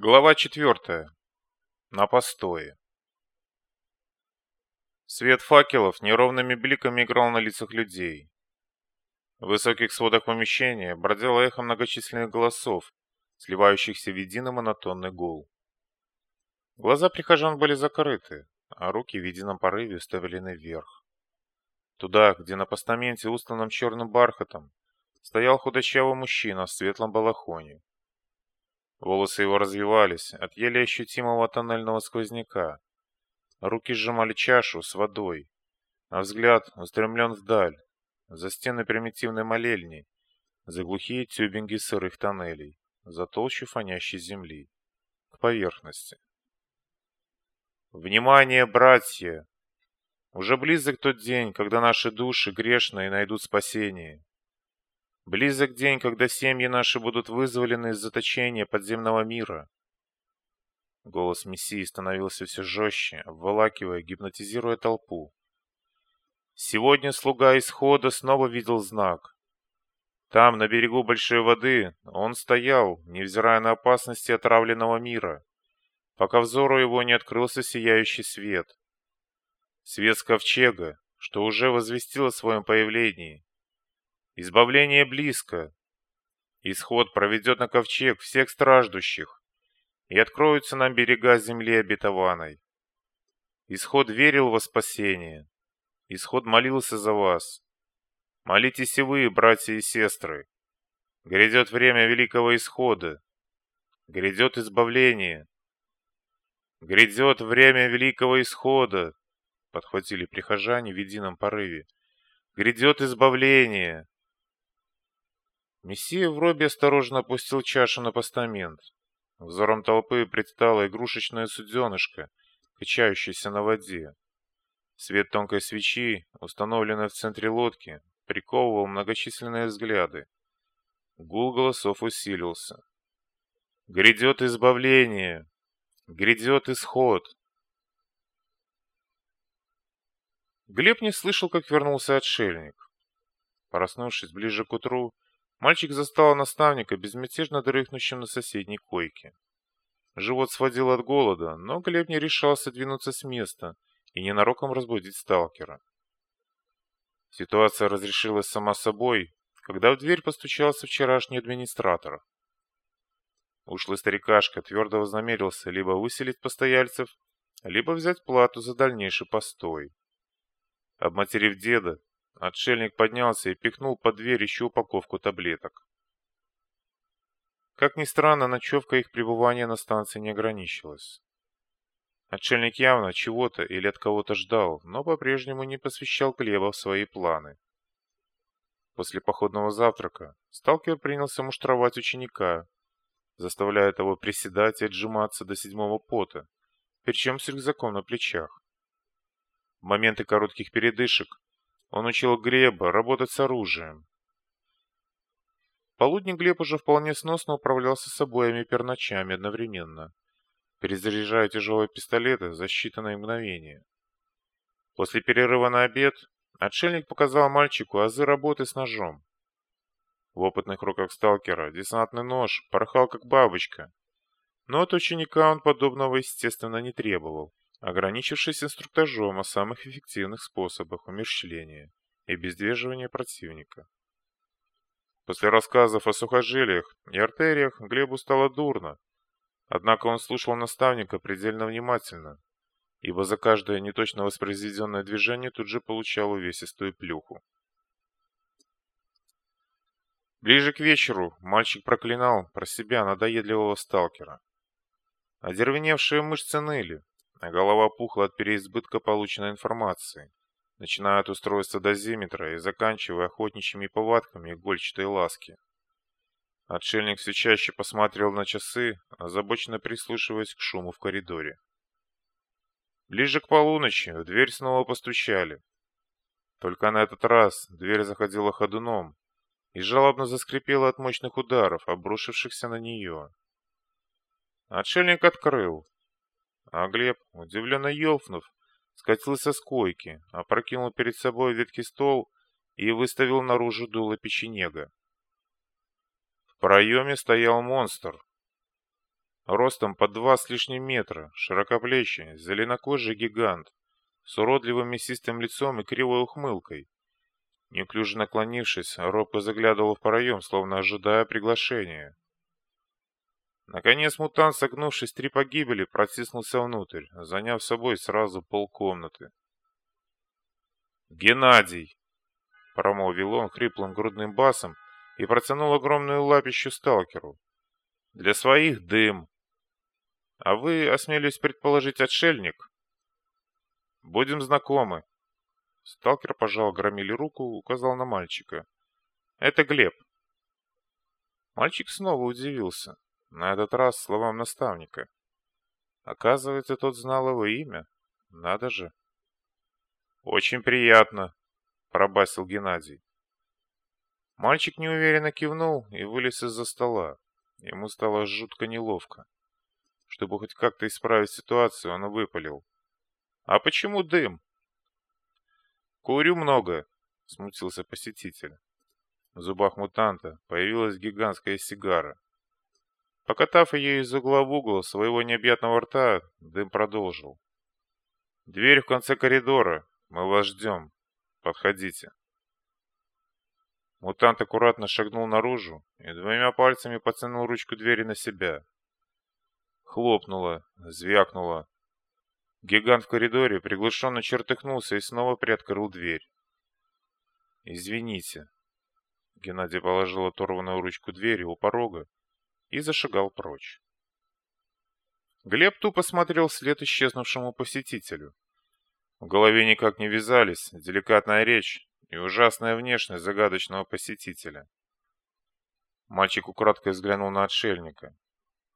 Глава четвертая. На постое. Свет факелов неровными бликами играл на лицах людей. В высоких сводах помещения бродило эхо многочисленных голосов, сливающихся в единый монотонный гул. Глаза прихожан были закрыты, а руки в едином порыве уставлены вверх. Туда, где на постаменте, устланном черным бархатом, стоял худощавый мужчина в светлом балахоне. Волосы его развивались от еле ощутимого тоннельного сквозняка. Руки сжимали чашу с водой, а взгляд устремлен вдаль, за стены примитивной молельни, за глухие тюбинги сырых тоннелей, за толщу фонящей земли, к поверхности. Внимание, братья! Уже близок тот день, когда наши души грешные найдут спасение. Близок день, когда семьи наши будут вызволены из заточения подземного мира. Голос Мессии становился все жестче, обволакивая, гипнотизируя толпу. Сегодня слуга исхода снова видел знак. Там, на берегу большой воды, он стоял, невзирая на опасности отравленного мира, пока взору его не открылся сияющий свет. Свет ковчега, что уже возвестил о своем появлении. Избавление близко. Исход проведет на ковчег всех страждущих, и откроются нам берега земли обетованной. Исход верил во спасение. Исход молился за вас. Молитесь и вы, братья и сестры. Грядет время великого исхода. Грядет избавление. Грядет время великого исхода, подхватили прихожане в едином порыве. Грядет избавление. Мессия в робе осторожно опустил чашу на постамент. Взором толпы предстала игрушечная суденышко, качающаяся на воде. Свет тонкой свечи, установленной в центре лодки, приковывал многочисленные взгляды. Гул голосов усилился. «Грядет избавление! Грядет исход!» Глеб не слышал, как вернулся отшельник. Проснувшись ближе к утру, Мальчик застал наставника безмятежно дрыхнущим на соседней койке. Живот сводил от голода, но Глеб не решался двинуться с места и ненароком разбудить сталкера. Ситуация разрешилась сама собой, когда в дверь постучался вчерашний администратор. Ушлый старикашка твердо вознамерился либо выселить постояльцев, либо взять плату за дальнейший постой. Обматерив деда, Отшельник поднялся и пихнул под дверь еще упаковку таблеток. Как ни странно, ночевка их пребывания на станции не ограничилась. Отшельник явно чего-то или от кого-то ждал, но по-прежнему не посвящал Глеба в свои планы. После походного завтрака сталкер принялся муштровать ученика, заставляя того приседать и отжиматься до седьмого пота, причем с рюкзаком на плечах. В моменты коротких передышек он учил Глеба работать с оружием. Полудник Глеб уже вполне сносно управлялся с обоими перночами одновременно, перезаряжая тяжелые пистолеты за считанные мгновения. После перерыва на обед отшельник показал мальчику азы работы с ножом. В опытных руках сталкера десантный нож порхал как бабочка, но от ученика он подобного, естественно, не требовал ограничившись инструктажом о самых эффективных способах умерщвления и обездвиживания противника. После рассказов о сухожилиях и артериях Глебу стало дурно, однако он слушал наставника предельно внимательно, ибо за каждое неточно воспроизведенное движение тут же получал увесистую плюху. Ближе к вечеру мальчик проклинал про себя надоедливого сталкера. Одервеневшие мышцы ныли, а голова пухла от переизбытка полученной информации, начиная от устройства дозиметра и заканчивая охотничьими повадками игольчатой ласки. Отшельник все чаще посмотрел на часы, озабоченно прислушиваясь к шуму в коридоре. Ближе к полуночи в дверь снова постучали. Только на этот раз дверь заходила ходуном и жалобно заскрипела от мощных ударов, обрушившихся на нее. Отшельник открыл, а Глеб, удивленно елфнув, скатился с койки, опрокинул перед собой ветхий стол и выставил наружу дуло печенега. В проеме стоял монстр. ростом по два с лишним метра, широкоплечий, зеленокожий гигант, с уродливым мясистым лицом и кривой ухмылкой. Неуклюже наклонившись, робко заглядывал в проем, словно ожидая приглашения. Наконец мутант, согнувшись три погибели, протиснулся внутрь, заняв собой сразу полкомнаты. «Геннадий!» — промолвил он хриплым грудным басом и протянул огромную лапищу сталкеру. «Для своих дым. А вы, осмелюсь предположить, отшельник? Будем знакомы». Сталкер пожал громили руку, указал на мальчика. «Это Глеб». Мальчик снова удивился, на этот раз словам наставника. Оказывается, тот знал его имя. Надо же. «Очень приятно», — пробасил Геннадий. Мальчик неуверенно кивнул и вылез из-за стола. Ему стало жутко неловко. Чтобы хоть как-то исправить ситуацию, он выпалил. «А почему дым?» «Курю много», — смутился посетитель. В зубах мутанта появилась гигантская сигара. Покатав ее из угла в угол своего необъятного рта, дым продолжил. «Дверь в конце коридора. Мы вас ждем. Подходите. Мутант аккуратно шагнул наружу и двумя пальцами потянул ручку двери на себя. Хлопнуло, звякнуло. Гигант в коридоре приглушенно чертыхнулся и снова приоткрыл дверь. «Извините». Геннадий положил оторванную ручку двери у порога и зашагал прочь. Глеб тупо смотрел вслед исчезнувшему посетителю. В голове никак не вязались деликатная речь и ужасная внешность загадочного посетителя. Мальчик украдкой взглянул на отшельника.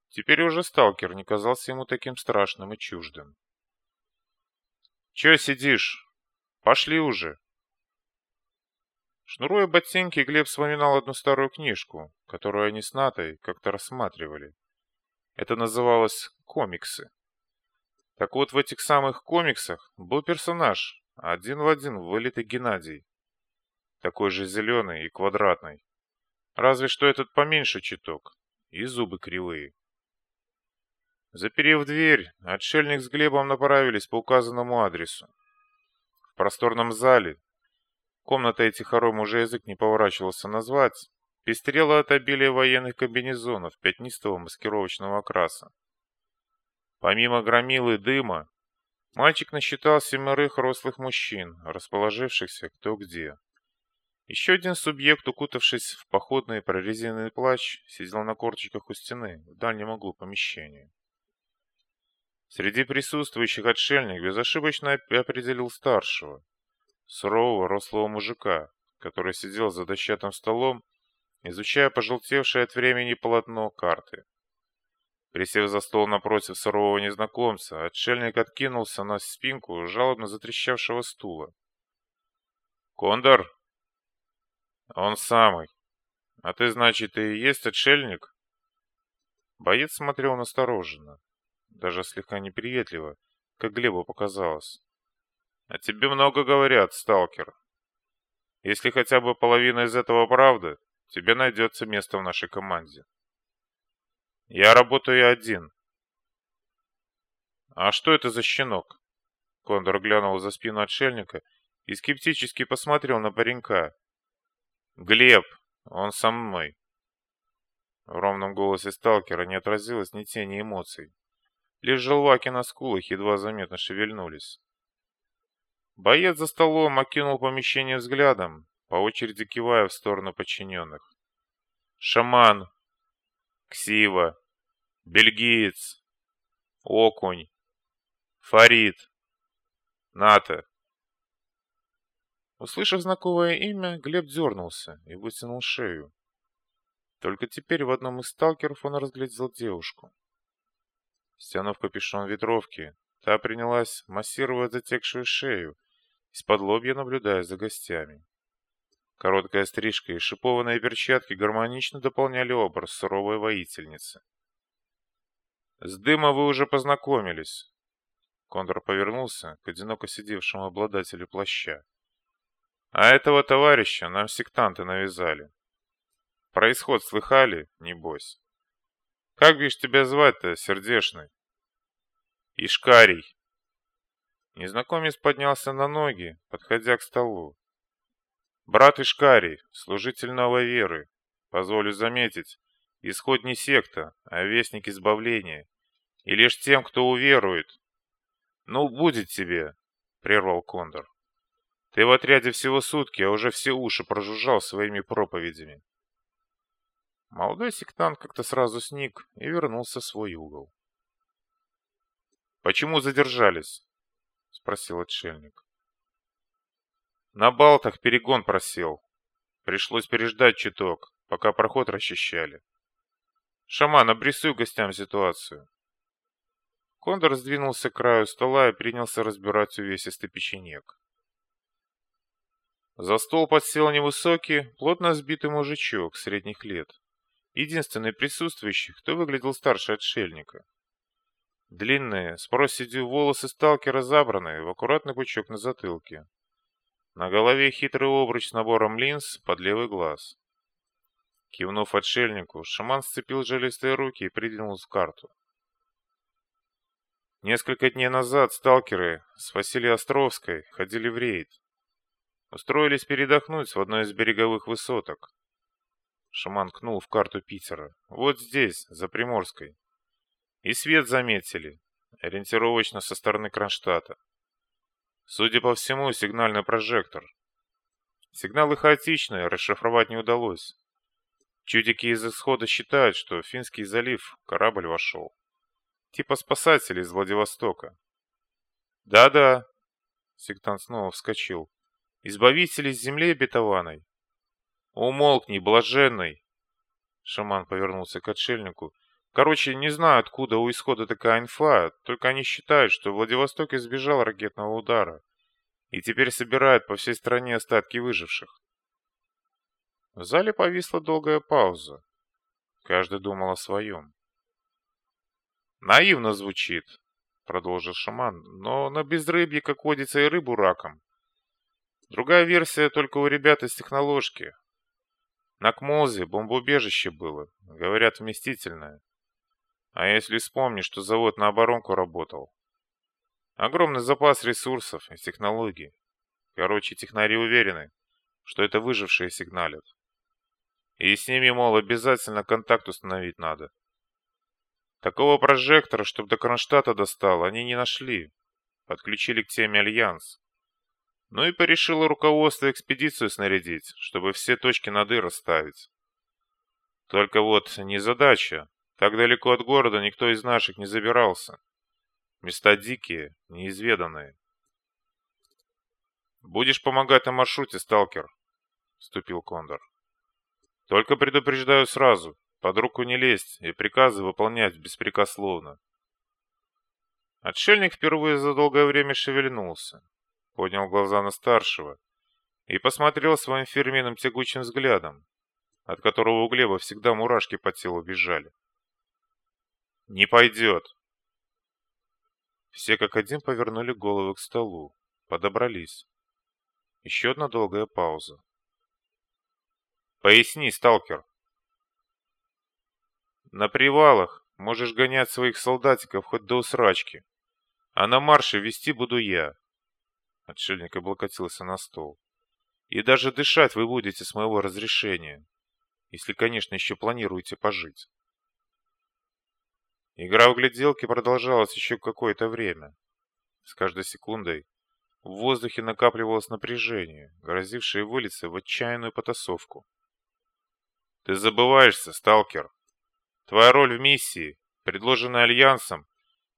Теперь уже сталкер не казался ему таким страшным и чуждым. «Чё сидишь? Пошли уже!» Шнуруя ботинки, Глеб вспоминал одну старую книжку, которую они с Натой как-то рассматривали. Это называлось «Комиксы». Так вот, в этих самых комиксах был персонаж, один в один вылитый Геннадий. Такой же зеленый и квадратный. Разве что этот поменьше чуток, и зубы кривые. Заперев дверь, отшельник с Глебом направились по указанному адресу. В просторном зале, комната этих хором уже язык не поворачивался назвать, пестрела от обилия военных комбинезонов пятнистого маскировочного окраса. Помимо громилы дыма, мальчик насчитал семерых рослых мужчин, расположившихся кто где. Еще один субъект, укутавшись в походный прорезиненный плащ, сидел на корточках у стены в дальнем углу помещения. Среди присутствующих отшельник безошибочно определил старшего, сурового рослого мужика, который сидел за дощатым столом, изучая пожелтевшее от времени полотно карты. Присев за стол напротив сурового незнакомца, отшельник откинулся на спинку жалобно затрещавшего стула. «Кондор?» «Он самый. А ты, значит, и есть отшельник?» Боец смотрел настороженно, даже слегка неприветливо, как Глебу показалось. «О тебе много говорят, сталкер. Если хотя бы половина из этого правда, тебе найдется место в нашей команде». Я работаю один. А что это за щенок? Кондор глянул за спину отшельника и скептически посмотрел на паренька. Глеб, он со мной. В ровном голосе сталкера не отразилось ни тени эмоций. Лишь желваки на скулах едва заметно шевельнулись. Боец за столом окинул помещение взглядом, по очереди кивая в сторону подчиненных. «Шаман! Ксива! бельгиец, окунь, фарид, ната. Услышав знакомое имя, Глеб дернулся и вытянул шею. Только теперь в одном из сталкеров он разглядел девушку. Стянув капюшон ветровки, та принялась массировать затекшую шею, из-под лобья наблюдая за гостями. Короткая стрижка и шипованные перчатки гармонично дополняли образ суровой воительницы. С дыма вы уже познакомились. Кондор повернулся к одиноко сидевшему обладателю плаща. А этого товарища нам сектанты навязали. Происход слыхали, небось? Как бишь тебя звать-то, сердешный? Ишкарий. Незнакомец поднялся на ноги, подходя к столу. Брат Ишкарий, служитель новой веры, позволю заметить, исход не секта, а вестник избавления, и лишь тем, кто уверует. Ну, будет тебе, прервал Кондор. Ты в отряде всего сутки, а уже все уши прожужжал своими проповедями. Молодой сектант как-то сразу сник и вернулся в свой угол. «Почему задержались?» — спросил отшельник. «На Балтах перегон просел. Пришлось переждать чуток, пока проход расчищали. Шаман, обрисуй гостям ситуацию». Кондор сдвинулся к краю стола и принялся разбирать увесистый печенек. За стол подсел невысокий, плотно сбитый мужичок средних лет. Единственный присутствующий, кто выглядел старше отшельника. Длинные, с проседью волосы сталкера забраны в аккуратный пучок на затылке. На голове хитрый обруч с набором линз под левый глаз. Кивнув отшельнику, шаман сцепил жилистые руки и придвинул в карту. Несколько дней назад сталкеры с Василией Островской ходили в рейд. Устроились передохнуть в одной из береговых высоток. Шаман кнул в карту Питера. Вот здесь, за Приморской. И свет заметили, ориентировочно со стороны Кронштадта. Судя по всему, сигнальный прожектор. Сигналы хаотичные, расшифровать не удалось. Чудики из исхода считают, что в Финский залив корабль вошел. Типа спасатели из Владивостока. Да-да. Сектант снова вскочил. Избавитель из земли обетованной. Умолкни, блаженный. Шаман повернулся к отшельнику. Короче, не знаю, откуда у исхода такая инфа, только они считают, что Владивосток избежал ракетного удара и теперь собирают по всей стране остатки выживших. В зале повисла долгая пауза. Каждый думал о своем. «Наивно звучит», — продолжил шаман, — «но на безрыбье, как водится, и рыбу раком. Другая версия только у ребят из техноложки. На Кмозе бомбоубежище было, говорят, вместительное. А если вспомнить, что завод на оборонку работал? Огромный запас ресурсов и технологий. Короче, технари уверены, что это выжившие сигналят. И с ними, мол, обязательно контакт установить надо. Такого прожектора, чтобы до Кронштадта достал, они не нашли. Подключили к теме Альянс. Ну и порешило руководство экспедицию снарядить, чтобы все точки над «и» расставить. Только вот незадача. Так далеко от города никто из наших не забирался. Места дикие, неизведанные. «Будешь помогать на маршруте, сталкер», — вступил Кондор. «Только предупреждаю сразу, под руку не лезть и приказы выполнять беспрекословно». Отшельник впервые за долгое время шевельнулся поднял глаза на старшего и посмотрел своим фирменным тягучим взглядом, от которого у Глеба всегда мурашки по телу бежали. «Не пойдет!» Все как один повернули головы к столу, подобрались. Еще одна долгая пауза. «Поясни, сталкер!» «На привалах можешь гонять своих солдатиков хоть до усрачки, а на марше вести буду я. Отшельник облокотился на стол. «И даже дышать вы будете с моего разрешения, если, конечно, еще планируете пожить». Игра в гляделки продолжалась еще какое-то время. С каждой секундой в воздухе накапливалось напряжение, грозившее вылиться в отчаянную потасовку. «Ты забываешься, сталкер. Твоя роль в миссии, предложенная Альянсом,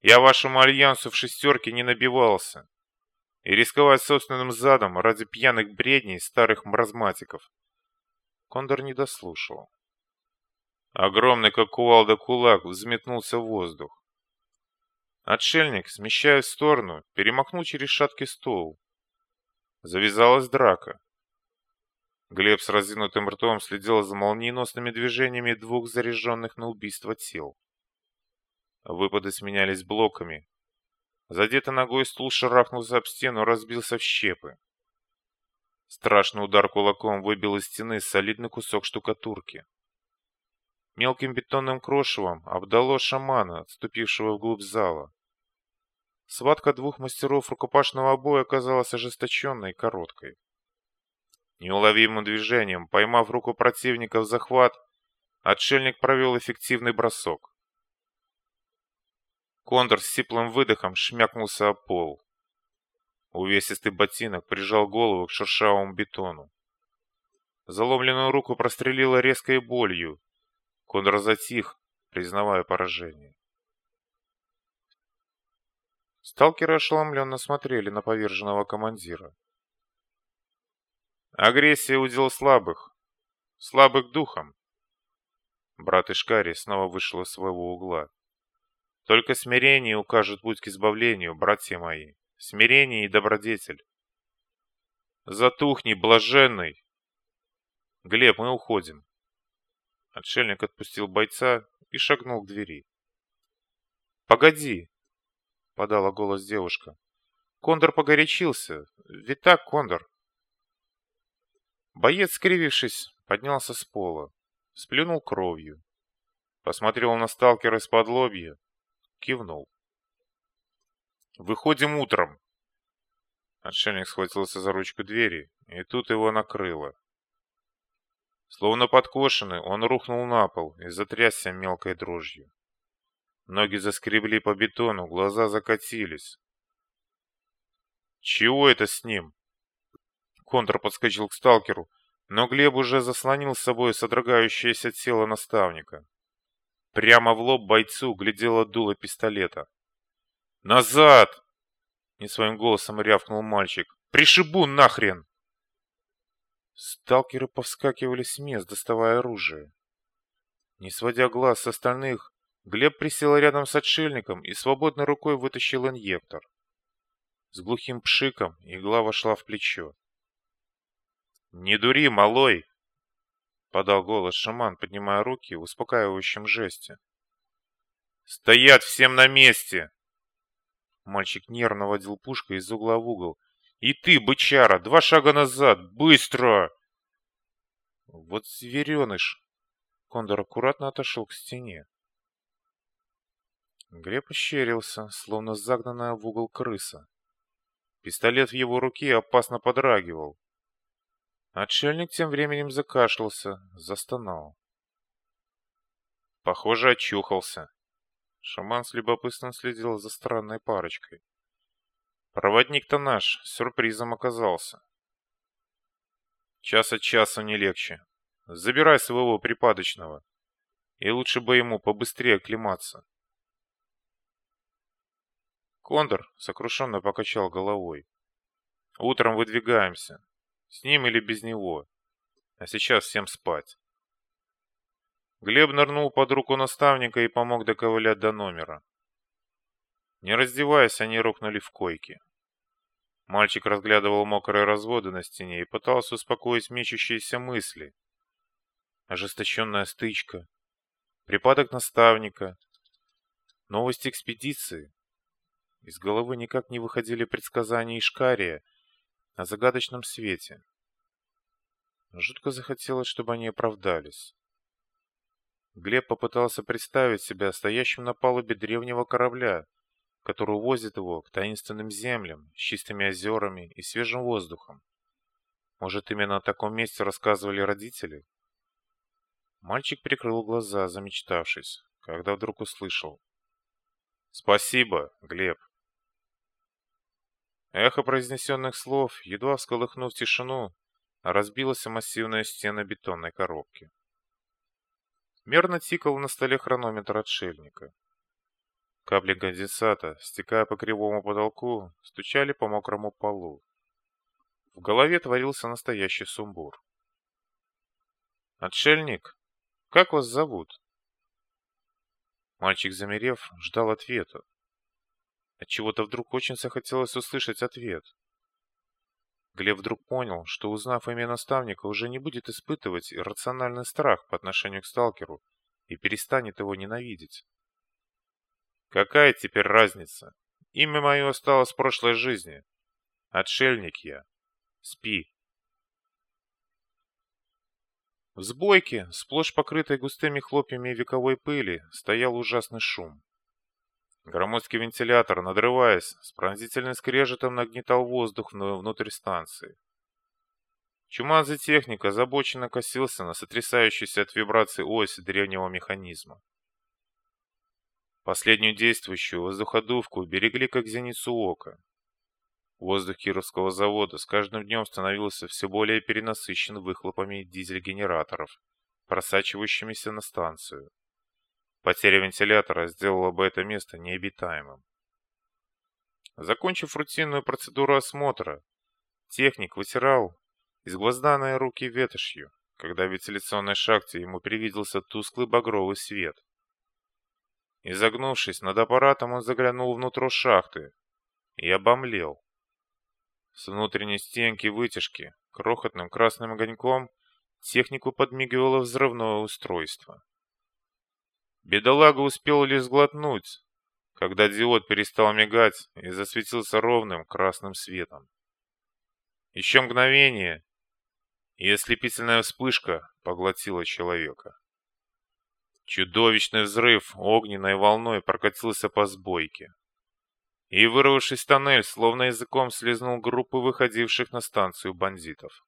я вашему Альянсу в шестерке не набивался и рисковать собственным задом ради пьяных бредней старых маразматиков. Кондор не дослушал. Огромный, как кувалда, кулак взметнулся в воздух. Отшельник, смещаясь в сторону, перемахнул через шаткий стол. Завязалась драка. Глеб с разинутым ртом следил за молниеносными движениями двух заряженных на убийство тел. Выпады сменялись блоками, Задетый ногой стул шарахнулся об стену, разбился в щепы. Страшный удар кулаком выбил из стены солидный кусок штукатурки. Мелким бетонным крошевом обдало шамана, отступившего вглубь зала. Схватка двух мастеров рукопашного боя оказалась ожесточенной и короткой. Неуловимым движением, поймав руку противника в захват, отшельник провел эффективный бросок. Кондор с сиплым выдохом шмякнулся о пол. Увесистый ботинок прижал голову к шершавому бетону. Заломленную руку прострелило резкой болью. Кондор затих, признавая поражение. Сталкеры ошеломленно смотрели на поверженного командира. Агрессия удел слабых, слабых духом. Брат Ишкари снова вышел из своего угла. Только смирение укажет путь к избавлению, братья мои смирение и добродетель. Затухни, блаженный. Глеб, мы уходим. Отшельник отпустил бойца и шагнул к двери. Погоди, подала голос девушка. Кондор погорячился. Ведь так, Кондор. Боец, скривившись, поднялся с пола, сплюнул кровью, посмотрел на сталкера из-под лобья, кивнул. Выходим утром. Отшельник схватился за ручку двери, и тут его накрыло. Словно подкошенный, он рухнул на пол и затрясся мелкой дрожью. Ноги заскребли по бетону, глаза закатились. «Чего это с ним?» Контр подскочил к сталкеру, но Глеб уже заслонил с собой содрогающееся тело наставника. Прямо в лоб бойцу глядело дуло пистолета. «Назад!» — не своим голосом рявкнул мальчик. «Пришибу нахрен!» Сталкеры повскакивали с мест, доставая оружие. Не сводя глаз с остальных, Глеб присел рядом с отшельником и свободной рукой вытащил инъектор. С глухим пшиком игла вошла в плечо. «Не дури, малой!» — подал голос шаман, поднимая руки в успокаивающем жесте. «Стоять всем на месте!» Мальчик нервно водил пушкой из угла в угол. «И ты, бычара, два шага назад! Быстро!» Вот звереныш! Кондор аккуратно отошел к стене. Глеб ощерился, словно загнанная в угол крыса. Пистолет в его руке опасно подрагивал. Отшельник тем временем закашлялся, застонал. Похоже, очухался. Шаман с любопытством следил за странной парочкой. Проводник-то наш сюрпризом оказался. Час от часу не легче. Забирай своего припадочного. И лучше бы ему побыстрее оклематься. Кондор сокрушенно покачал головой. Утром выдвигаемся. С ним или без него. А сейчас всем спать. Глеб нырнул под руку наставника и помог доковылять до номера. Не раздеваясь, они рухнули в койке. Мальчик разглядывал мокрые разводы на стене и пытался успокоить мечущиеся мысли. Ожесточенная стычка, припадок наставника, новости экспедиции. Из головы никак не выходили предсказания Ишкария о загадочном свете. Жутко захотелось, чтобы они оправдались. Глеб попытался представить себя стоящим на палубе древнего корабля, который увозит его к таинственным землям с чистыми озерами и свежим воздухом. Может, именно о таком месте рассказывали родители? Мальчик прикрыл глаза, замечтавшись, когда вдруг услышал. «Спасибо, Глеб!» Эхо произнесенных слов, едва всколыхнув тишину, разбилась о массивные стены бетонной коробки. Мерно тикал на столе хронометр отшельника. Капли конденсата, стекая по кривому потолку, стучали по мокрому полу. В голове творился настоящий сумбур. «Отшельник, как вас зовут?» Мальчик, замерев, ждал ответа. Отчего-то вдруг очень захотелось услышать ответ. Глеб вдруг понял, что, узнав имя наставника, уже не будет испытывать иррациональный страх по отношению к сталкеру и перестанет его ненавидеть. Какая теперь разница? Имя мое осталось в прошлой жизни. Отшельник я. Спи. В сбойке, сплошь покрытой густыми хлопьями вековой пыли, стоял ужасный шум. Громоздкий вентилятор, надрываясь, с пронзительным скрежетом нагнетал воздух внутрь станции. Чумазый техник озабоченно косился на сотрясающуюся от вибраций ось древнего механизма. Последнюю действующую воздуходувку берегли как зеницу ока. Воздух Кировского завода с каждым днем становился все более перенасыщен выхлопами дизель-генераторов, просачивающимися на станцию. Потеря вентилятора сделала бы это место необитаемым. Закончив рутинную процедуру осмотра, техник вытирал изгвозданные руки ветошью, когда в вентиляционной шахте ему привиделся тусклый багровый свет. Изогнувшись над аппаратом, он заглянул внутрь шахты и обомлел. С внутренней стенки вытяжки крохотным красным огоньком технику подмигивало взрывное устройство. Бедолага успел лишь сглотнуть, когда диод перестал мигать и засветился ровным красным светом. Еще мгновение, и ослепительная вспышка поглотила человека. Чудовищный взрыв огненной волной прокатился по сбойке и, вырвавшись в тоннель, словно языком слезнул группы выходивших на станцию бандитов.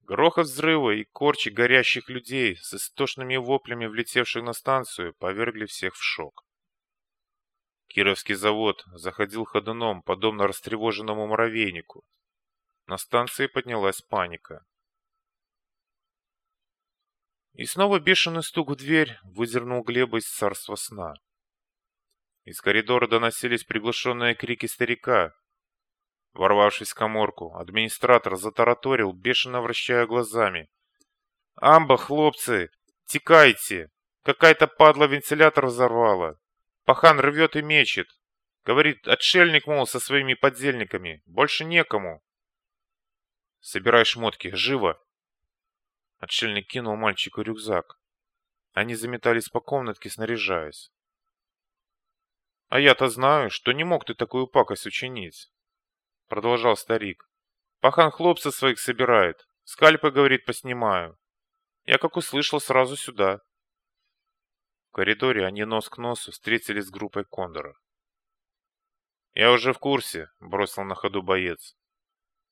Грохот взрыва и корчи горящих людей с истошными воплями, влетевших на станцию, повергли всех в шок. Кировский завод заходил ходуном, подобно растревоженному муравейнику. На станции поднялась паника. И снова бешеный стук в дверь выдернул Глеба из царства сна. Из коридора доносились приглушенные крики старика. Ворвавшись в коморку, администратор затараторил, бешено вращая глазами. «Амба, хлопцы! Текайте! Какая-то падла вентилятор взорвала! Пахан рвет и мечет! Говорит, отшельник, мол, со своими подельниками! Больше некому!» «Собирай шмотки! Живо!» Отшельник кинул мальчику рюкзак. Они заметались по комнатке, снаряжаясь. «А я-то знаю, что не мог ты такую пакость учинить», — продолжал старик. «Пахан хлопца своих собирает, скальпы, говорит, поснимаю. Я как услышал, сразу сюда». В коридоре они нос к носу встретились с группой Кондора. «Я уже в курсе», — бросил на ходу боец.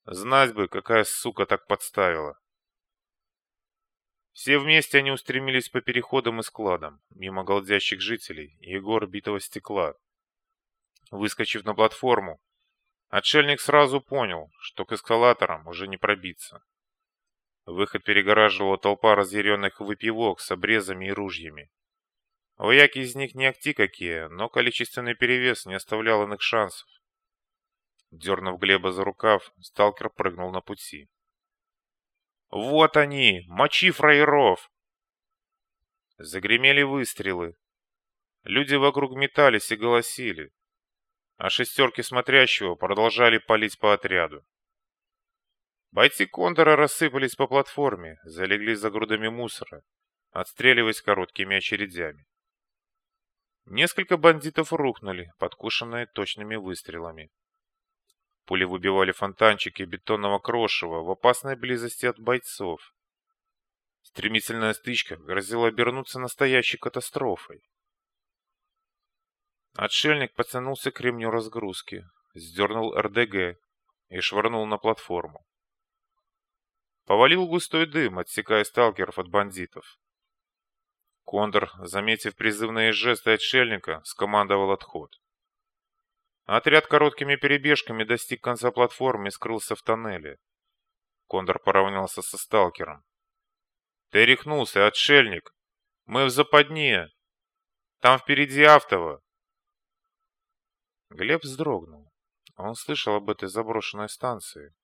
«Знать бы, какая сука так подставила». Все вместе они устремились по переходам и складам, мимо голдящих жителей и гор битого стекла, Выскочив на платформу, отшельник сразу понял, что к эскалаторам уже не пробиться. Выход перегораживала толпа разъяренных выпивок с обрезами и ружьями. Вояки из них не акти какие, но количественный перевес не оставлял иных шансов. Дернув Глеба за рукав, сталкер прыгнул на пути. «Вот они! Мочи фраеров!» Загремели выстрелы. Люди вокруг метались и голосили а шестерки смотрящего продолжали палить по отряду. Бойцы Кондора рассыпались по платформе, залегли за грудами мусора, отстреливаясь короткими очередями. Несколько бандитов рухнули, подкушенные точными выстрелами. Пули выбивали фонтанчики бетонного крошева в опасной близости от бойцов. Стремительная стычка грозила обернуться настоящей катастрофой. Отшельник потянулся к ремню разгрузки, сдернул РДГ и швырнул на платформу. Повалил густой дым, отсекая сталкеров от бандитов. Кондор, заметив призывные жесты отшельника, скомандовал отход. Отряд короткими перебежками достиг конца платформы и скрылся в тоннеле. Кондор поравнялся со сталкером. «Ты рехнулся, отшельник! Мы в западне! Там впереди автово! Глеб вздрогнул. Он слышал об этой заброшенной станции.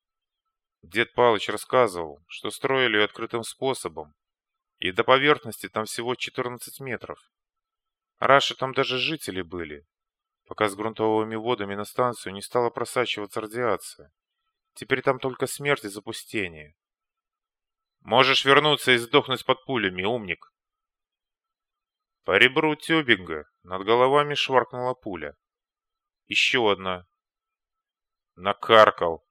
Дед Палыч рассказывал, что строили ее открытым способом, и до поверхности там всего 14 метров. Раньше там даже жители были, пока с грунтовыми водами на станцию не стала просачиваться радиация. Теперь там только смерть и запустение. Можешь вернуться и сдохнуть под пулями, умник. По ребру тюбинга над головами шваркнула пуля. Еще одна. Накаркал.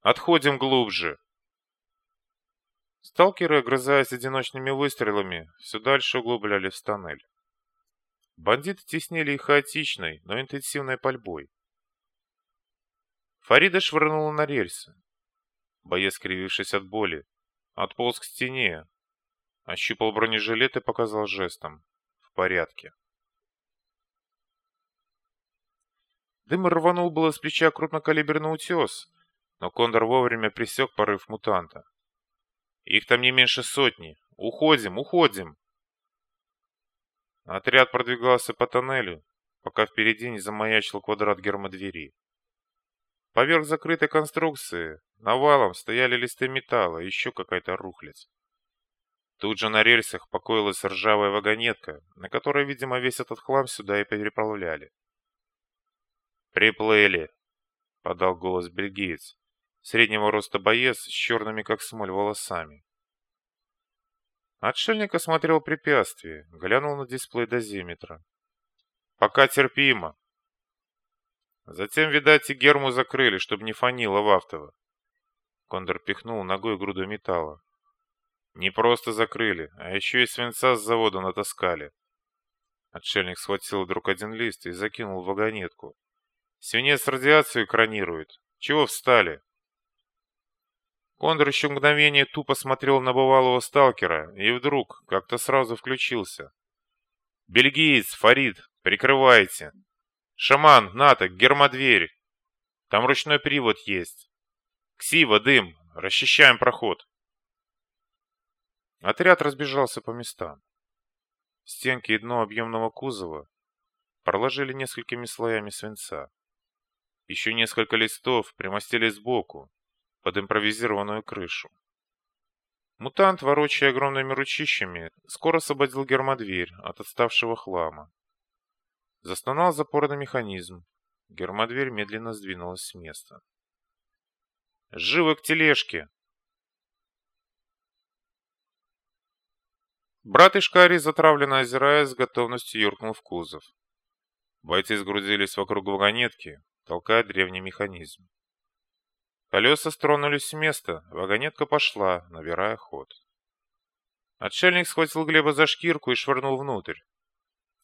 Отходим глубже. Сталкеры, огрызаясь одиночными выстрелами, все дальше углублялись в тоннель. Бандиты теснили их хаотичной, но интенсивной пальбой. Фарида швырнула на рельсы. Боец, скривившись от боли, отполз к стене, ощупал бронежилет и показал жестом. В порядке. Дым рванул было с плеча крупнокалиберный утес, но Кондор вовремя пресек порыв мутанта. «Их там не меньше сотни. Уходим, уходим!» Отряд продвигался по тоннелю, пока впереди не замаячил квадрат гермодвери. Поверх закрытой конструкции навалом стояли листы металла и еще какая-то рухлядь. Тут же на рельсах покоилась ржавая вагонетка, на которой, видимо, весь этот хлам сюда и переправляли. «Приплыли!» — подал голос бельгиец, среднего роста боец с черными как смоль волосами. Отшельник осмотрел препятствие, глянул на дисплей дозиметра. «Пока терпимо». Затем, видать, и герму закрыли, чтобы не фанило в автово. Кондор пихнул ногой груду металла. Не просто закрыли, а еще и свинца с завода натаскали. Отшельник схватил вдруг один лист и закинул в вагонетку. Свинец радиацию экранирует. Чего встали? Кондор еще мгновение тупо смотрел на бывалого сталкера и вдруг как-то сразу включился. «Бельгиец, Фарид, прикрывайте! Шаман, Наток, гермодверь! Там ручной привод есть! Ксива, дым, расчищаем проход!» Отряд разбежался по местам. Стенки и дно объемного кузова проложили несколькими слоями свинца. Еще несколько листов примостили сбоку, под импровизированную крышу. Мутант, ворочая огромными ручищами, скоро освободил гермодверь от отставшего хлама. Застонал запорный механизм. Гермодверь медленно сдвинулась с места. «Живо к тележке!» Брат Ишкари, затравленно озираясь, с готовностью юркнул в кузов. Бойцы сгрузились вокруг вагонетки, толкая древний механизм. Колеса стронулись с места, вагонетка пошла, набирая ход. Отшельник схватил Глеба за шкирку и швырнул внутрь.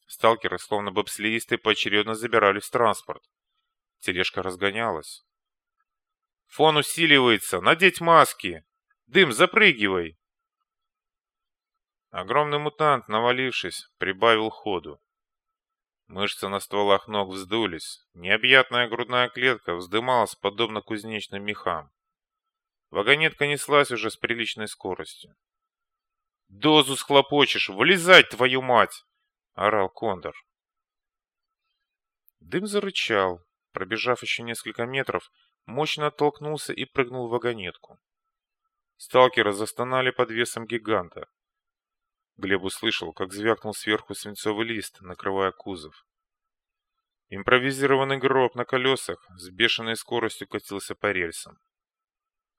Сталкеры, словно бобслеисты, поочередно забирались в транспорт. Тележка разгонялась. «Фон усиливается! Надеть маски! Дым, запрыгивай!» Огромный мутант, навалившись, прибавил ходу. Мышцы на стволах ног вздулись. Необъятная грудная клетка вздымалась, подобно кузнечным мехам. Вагонетка неслась уже с приличной скоростью. «Дозу схлопочешь! Вылезать, твою мать!» — орал Кондор. Дым зарычал. Пробежав еще несколько метров, мощно оттолкнулся и прыгнул в вагонетку. Сталкеры застонали под весом гиганта. Глеб услышал, как звякнул сверху свинцовый лист, накрывая кузов. Импровизированный гроб на колесах с бешеной скоростью катился по рельсам.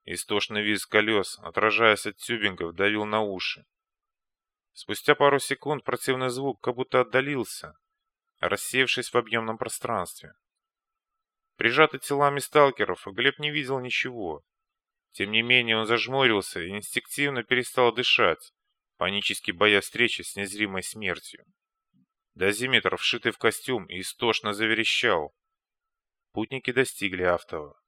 Истошный визг колес, отражаясь от тюбингов, давил на уши. Спустя пару секунд противный звук как будто отдалился, рассеявшись в объемном пространстве. Прижатый телами сталкеров, Глеб не видел ничего. Тем не менее он зажмурился и инстинктивно перестал дышать, панически боясь встречи с незримой смертью. Дозиметр, вшитый в костюм, истошно заверещал. Путники достигли автова.